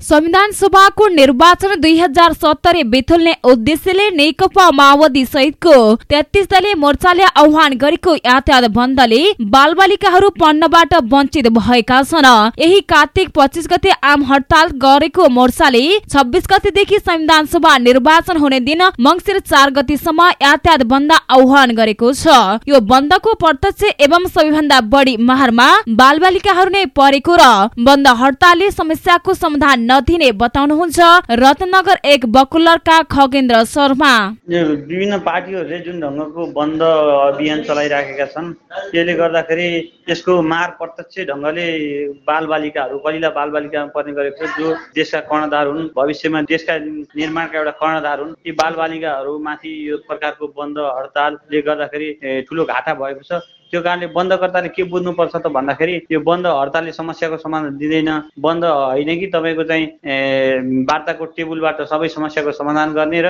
संविधान सभाको निर्वाचन दुई हजार सत्तरी बेथुल्ने उद्देश्यले नेकपा माओवादी सहितको तेत्तीस दलीय मोर्चाले आह्वान गरेको यातायात बन्दले बालबालिकाहरू पढ्नबाट वञ्चित भएका छन्। यही कार्तिक पच्चिस गते आम हडताल गरेको मोर्चाले छब्बिस गतेदेखि संविधान सभा निर्वाचन हुने दिन मङ्सिर चार गतिसम्म यातायात बन्द आह्वान गरेको छ। यो बन्दको प्रत्यक्ष एवं सबैभन्दा बढी मारमा बालबालिकाहरू नै परेको र बन्द हडतालले समस्याको समाधान नदिने बताउनुहुन्छ। रत्नगर एक बकुलरका खगेन्द्र शर्मा। विभिन्न पार्टीहरूले जुन ढङ्गको बन्द अभियान चलाइराखेका छन् त्यसले गर्दाखेरि यसको मार प्रत्यक्ष ढङ्गले बालबालिकाहरू कलिला बालबालिकामा पर्ने गरेको छ जो देशका कर्णधार हुन् भविष्यमा देशका निर्माणका एउटा कर्णधार हुन् ती बालबालिकाहरूमाथि यो प्रकारको बन्द हडतालले गर्दाखेरि ठुलो घाटा भएको छ। त्यो कारणले बन्दकर्ताले के बुझ्नुपर्छ त भन्दाखेरि यो बन्द हडतालले समस्याको समाधान दिँदैन। बन्द होइन कि तपाईँको चाहिँ वार्ताको टेबलबाट सबै समस्याको समाधान गर्ने र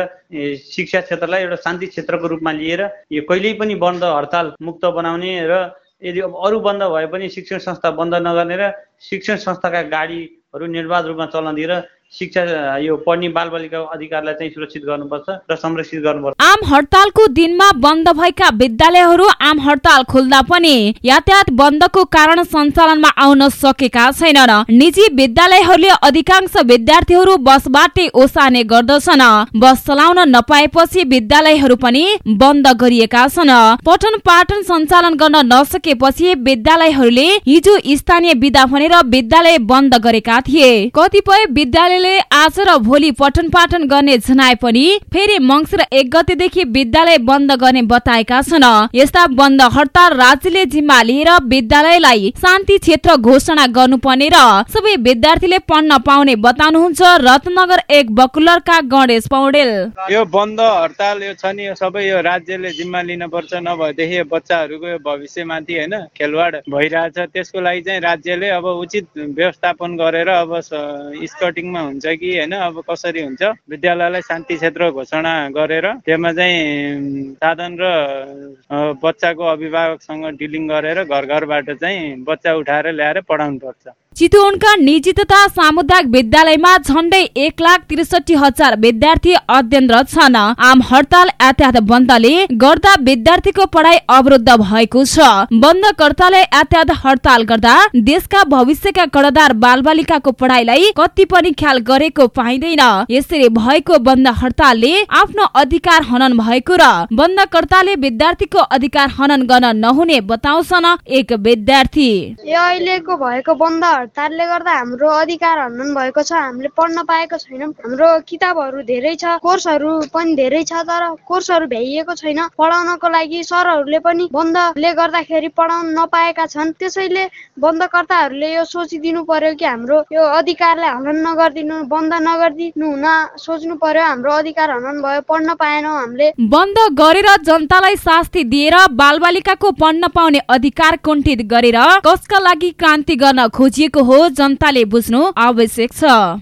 शिक्षा क्षेत्रलाई एउटा शान्ति क्षेत्रको रूपमा लिएर यो कहिल्यै पनि बन्द हडताल मुक्त बनाउने र यदि अब अरू बन्द भए पनि शिक्षण संस्था बन्द नगर्ने र शिक्षण संस्थाका गाडीहरू निर्वाध रूपमा चल्न दिएर शिक्षा यो पढ्ने बालबालिकाको अधिकारलाई चाहिँ सुरक्षित गर्नुपर्छ र संरक्षित गर्नुपर्छ। आम हडतालको दिनमा बन्द भएका विद्यालयहरू आम हडताल खुल्दा पनि यातायात बन्दको कारण सञ्चालनमा आउन सकेका छैनन्। निजी विद्यालयहरूले अधिकांश विद्यार्थीहरू बसबाटै ओसार्ने गर्दछन्। बस चलाउन नपाएपछि विद्यालयहरू पनि बन्द गरिएका छन्। पठन पाठन सञ्चालन गर्न नसकेपछि विद्यालयहरूले हिजो स्थानीय विदा भनेर विद्यालय बन्द गरेका थिए। कतिपय विद्यालयले आज र भोलि पठन पाठन गर्ने जनाए पनि फेरि मङ्सिर एक गतेदेखि विद्यालय बन्द गर्ने बताएका छन्। यस्ता बन्द हडताल राज्यले जिम्मा लिएर विद्यालयलाई शान्ति क्षेत्र घोषणा गर्नुपर्ने र सबै विद्यार्थीले पढ्न पाउने बताउनुहुन्छ रत्नगर एक बकुलरका गणेश पौडेल। यो बन्द हडताल यो छ नि यो सबै यो राज्यले जिम्मा लिनुपर्छ नभएदेखि यो बच्चाहरूको यो भविष्यमाथि होइन खेलवाड भइरहेछ। त्यसको लागि चाहिँ राज्यले अब उचित व्यवस्थापन गरेर अब स्कटिङमा हुन्छ कि होइन? अब कसरी हुन्छ? विद्यालयलाई शान्ति क्षेत्र घोषणा गरेर त्यसमा चाहिँ साधन र बच्चाको अभिभावकसँग डिलिङ गरेर घर घरबाट चाहिँ बच्चा उठाएर ल्याएर पढाउनु पर्छ चितवनका निजी तथा सामुदायिक विद्यालयमा झण्डै एक लाख त्रिसठी हजार विद्यार्थी अध्ययनरत छन्। आम हडताल यातायात बन्दले गर्दा विद्यार्थीको पढाइ अवरुद्ध भएको छ। बन्दकर्ताले यातायात हडताल गर्दा देशका भविष्यका कर्णधार बालबालिकाको पढाइलाई कति पनि ख्याल गरेको पाइँदैन। यसरी भएको बन्द हडतालले आफ्नो अधिकार हनन भएको र बन्दकर्ताले विद्यार्थीको अधिकार हनन गर्न नहुने बताउँछन् एक विद्यार्थी। हडतालले गर्दा हाम्रो अधिकार हनन भएको छ हामीले पढ्न पाएको छैनौँ। हाम्रो किताबहरू धेरै छ कोर्सहरू पनि धेरै छ तर कोर्सहरू भ्याइएको छैन। पढाउनको लागि सरहरूले पनि बन्दले गर्दाखेरि पढाउन नपाएका छन्। त्यसैले बन्दकर्ताहरूले यो सोचिदिनु पर्यो कि हाम्रो यो अधिकारलाई हनन नगरिदिनु बन्द नगरिदिनु हुन सोच्नु पर्यो। हाम्रो अधिकार हनन भयो पढ्न पाएनौँ हामीले। बन्द गरेर जनतालाई शास्ति दिएर बालबालिकाको पढ्न पाउने अधिकार कुण्ठित गरेर कसका लागि क्रान्ति गर्न खोजिएको हो जनताले बुझ्नु आवश्यक छ।